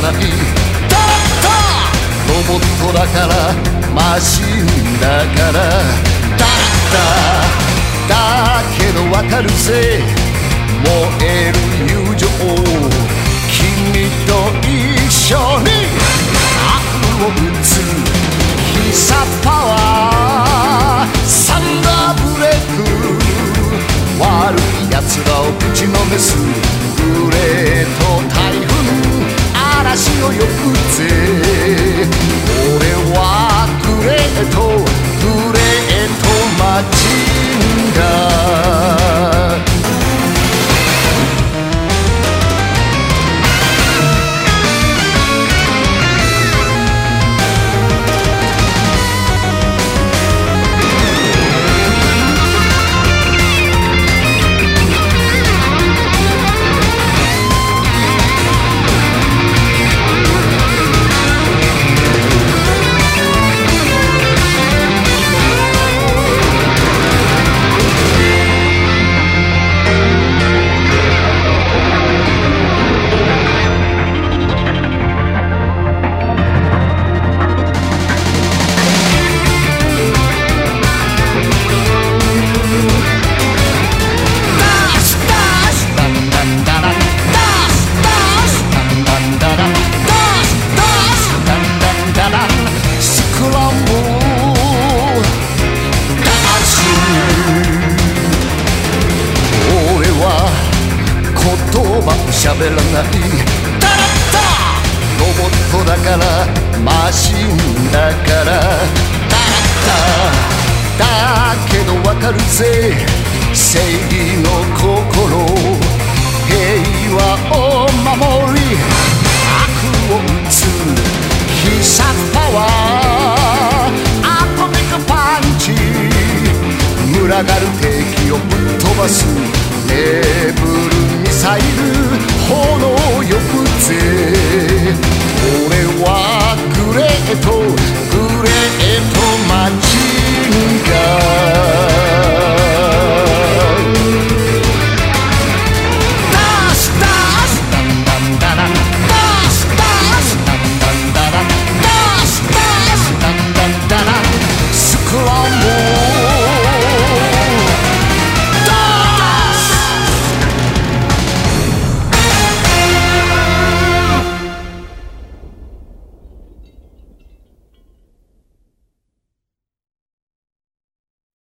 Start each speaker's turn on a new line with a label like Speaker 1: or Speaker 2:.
Speaker 1: ない。たったロボットだからマシンだから。だった。だけどわかるぜ。燃える喋らない。ったロボットだからマシンだから。ただっただけどわかるぜ。正義の心。平和を守り。悪を打つ。必殺パワー。アトミックパンチ。群がる敵をぶっ飛ばす。レブ